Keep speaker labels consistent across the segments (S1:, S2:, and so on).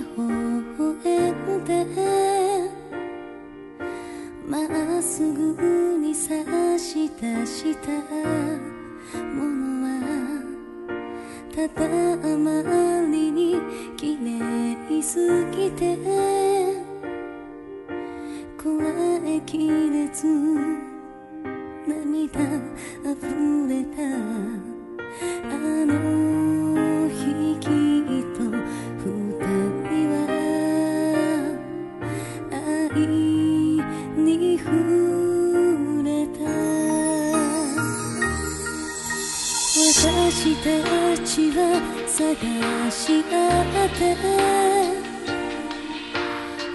S1: 微笑んでまっすぐにさし出したものはただあまりに綺麗すぎて怖いれず涙溢れた私たちは探し合って。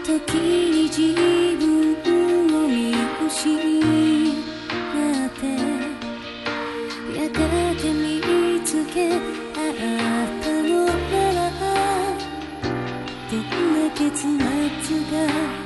S1: 時に自分を見失って。やがて見つけあったどんな結末が